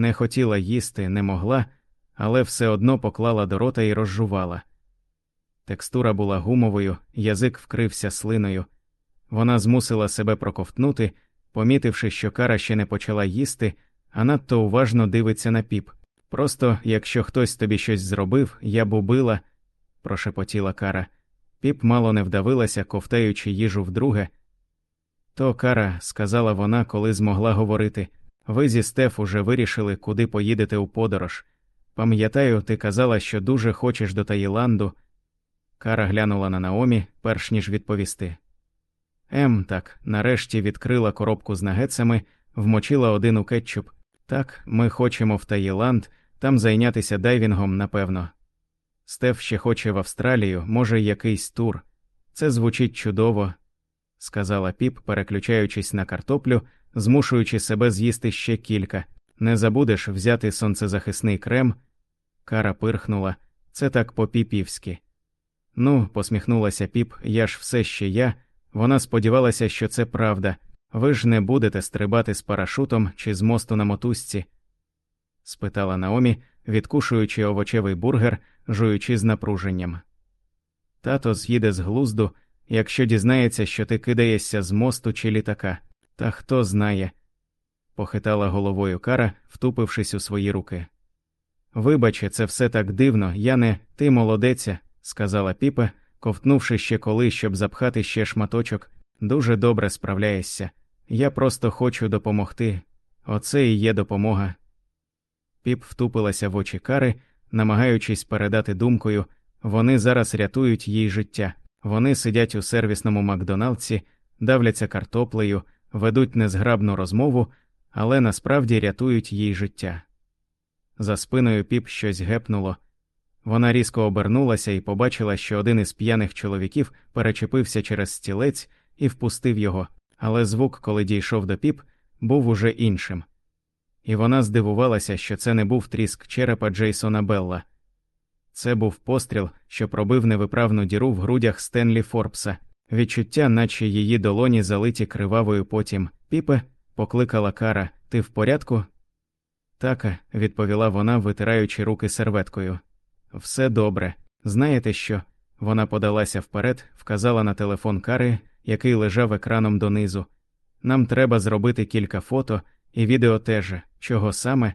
Не хотіла їсти, не могла, але все одно поклала до рота і розжувала. Текстура була гумовою, язик вкрився слиною. Вона змусила себе проковтнути, помітивши, що кара ще не почала їсти, а надто уважно дивиться на піп. Просто, якщо хтось тобі щось зробив, я б убила, прошепотіла кара. Піп мало не вдавилася, ковтаючи їжу вдруге. То кара, сказала вона, коли змогла говорити, ви зі Стеф уже вирішили, куди поїдете у подорож. Пам'ятаю, ти казала, що дуже хочеш до Таїланду. Кара глянула на Наомі, перш ніж відповісти. Ем, так, нарешті відкрила коробку з нагетсами, вмочила один у кетчуп. Так, ми хочемо в Таїланд, там зайнятися дайвінгом, напевно. Стеф ще хоче в Австралію, може, якийсь тур. Це звучить чудово, сказала піп, переключаючись на картоплю, змушуючи себе з'їсти ще кілька. Не забудеш взяти сонцезахисний крем. Кара пирхнула. Це так по-піпівськи. Ну, посміхнулася піп, я ж все ще я. Вона сподівалася, що це правда. Ви ж не будете стрибати з парашутом чи з мосту на мотузці? спитала Наомі, відкушуючи овочевий бургер, жуючи з напруженням. Тато з'їде з глузду, якщо дізнається, що ти кидаєшся з мосту чи літака. Та хто знає, похитала головою кара, втупившись у свої руки. Вибаче, це все так дивно, я не ти молодеця, сказала піпе, ковтнувши ще коли, щоб запхати ще шматочок, дуже добре справляєшся. Я просто хочу допомогти. Оце і є допомога. Піп втупилася в очі кари, намагаючись передати думкою вони зараз рятують їй життя. Вони сидять у сервісному Макдоналдсі, давляться картоплею, ведуть незграбну розмову, але насправді рятують їй життя. За спиною піп щось гепнуло. Вона різко обернулася і побачила, що один із п'яних чоловіків перечепився через стілець і впустив його, але звук, коли дійшов до піп, був уже іншим. І вона здивувалася, що це не був тріск черепа Джейсона Белла. Це був постріл, що пробив невиправну діру в грудях Стенлі Форбса, відчуття, наче її долоні залиті кривавою потім. Піпе, покликала кара, ти в порядку? Така, відповіла вона, витираючи руки серветкою. Все добре. Знаєте що? Вона подалася вперед, вказала на телефон кари, який лежав екраном донизу. Нам треба зробити кілька фото і відео теж, чого саме?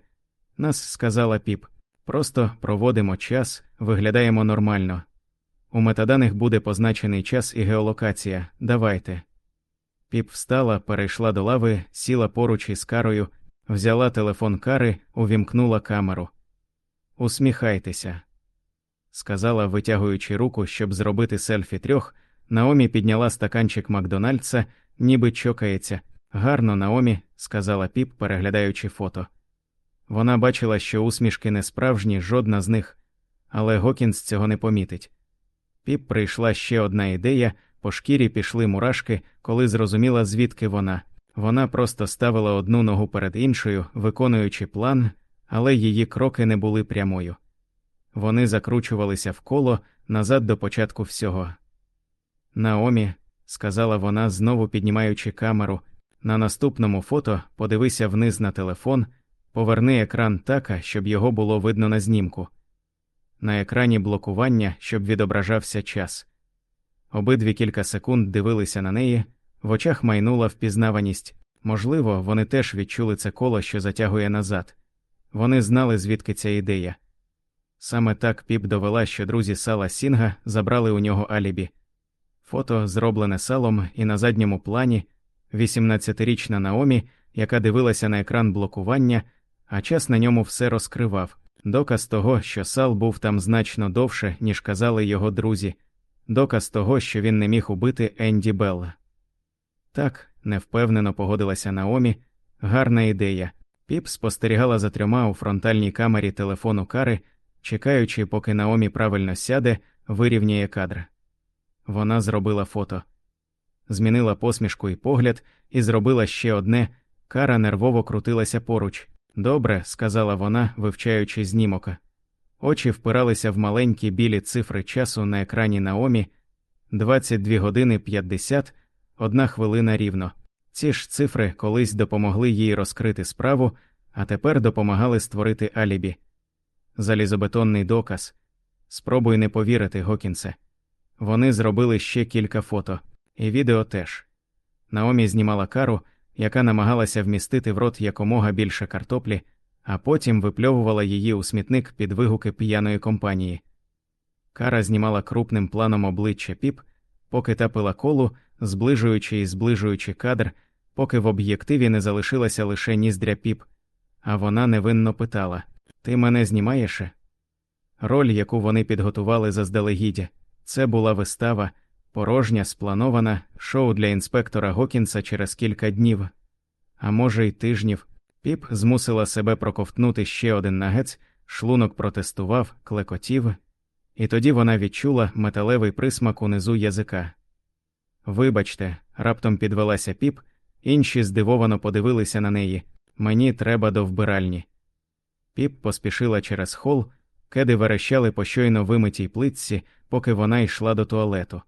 Нас сказала піп. Просто проводимо час, виглядаємо нормально. У метаданих буде позначений час і геолокація. Давайте. Піп встала, перейшла до лави, сіла поруч із карою, взяла телефон кари, увімкнула камеру. Усміхайтеся, сказала, витягуючи руку, щоб зробити селфі трьох. Наомі підняла стаканчик Макдональдса, ніби чокається. Гарно, Наомі, сказала піп, переглядаючи фото. Вона бачила, що усмішки не справжні, жодна з них, але Гокінс цього не помітить. Піп прийшла ще одна ідея, по шкірі пішли мурашки, коли зрозуміла, звідки вона. Вона просто ставила одну ногу перед іншою, виконуючи план, але її кроки не були прямою. Вони закручувалися в коло назад до початку всього. Наомі, сказала вона, знову піднімаючи камеру, на наступному фото подивися вниз на телефон, поверни екран така, щоб його було видно на знімку. На екрані блокування, щоб відображався час. Обидві кілька секунд дивилися на неї, в очах майнула впізнаваність. Можливо, вони теж відчули це коло, що затягує назад. Вони знали, звідки ця ідея. Саме так піп довела, що друзі сала Сінга забрали у нього алібі. Фото зроблене салом, і на задньому плані 18-річна Наомі, яка дивилася на екран блокування, а час на ньому все розкривав. Доказ того, що сал був там значно довше, ніж казали його друзі, доказ того, що він не міг убити Енді Белла. Так, невпевнено погодилася Наомі, гарна ідея. Піп спостерігала за трьома у фронтальній камері телефону кари, чекаючи, поки Наомі правильно сяде, вирівняє кадр. Вона зробила фото, змінила посмішку і погляд, і зробила ще одне. Кара нервово крутилася поруч. Добре, сказала вона, вивчаючи знімока. Очі впиралися в маленькі білі цифри часу на екрані Наомі 22 години 50, одна хвилина рівно. Ці ж цифри колись допомогли їй розкрити справу, а тепер допомагали створити алібі. Залізобетонний доказ. Спробуй не повірити, Гокінсе. Вони зробили ще кілька фото, і відео теж. Наомі знімала кару, яка намагалася вмістити в рот якомога більше картоплі, а потім випльовувала її у смітник під вигуки п'яної компанії. Кара знімала крупним планом обличчя піп, поки та пила колу, зближуючи і зближуючи кадр, поки в об'єктиві не залишилася лише ніздря піп, а вона невинно питала Ти мене знімаєш? Роль, яку вони підготували заздалегідь, це була вистава, порожня, спланована, шоу для інспектора Гокінса через кілька днів, а може й тижнів. Піп змусила себе проковтнути ще один нагець, шлунок протестував, клекотів, і тоді вона відчула металевий присмак унизу язика. Вибачте, раптом підвелася піп, інші здивовано подивилися на неї мені треба до вбиральні. Піп поспішила через хол, кеди верещали по щойно вимитій плитці, поки вона йшла до туалету.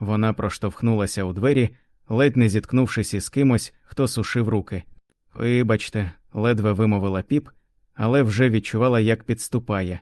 Вона проштовхнулася у двері, ледь не зіткнувшись із кимось, хто сушив руки. Вибачте, ледве вимовила піп, але вже відчувала, як підступає.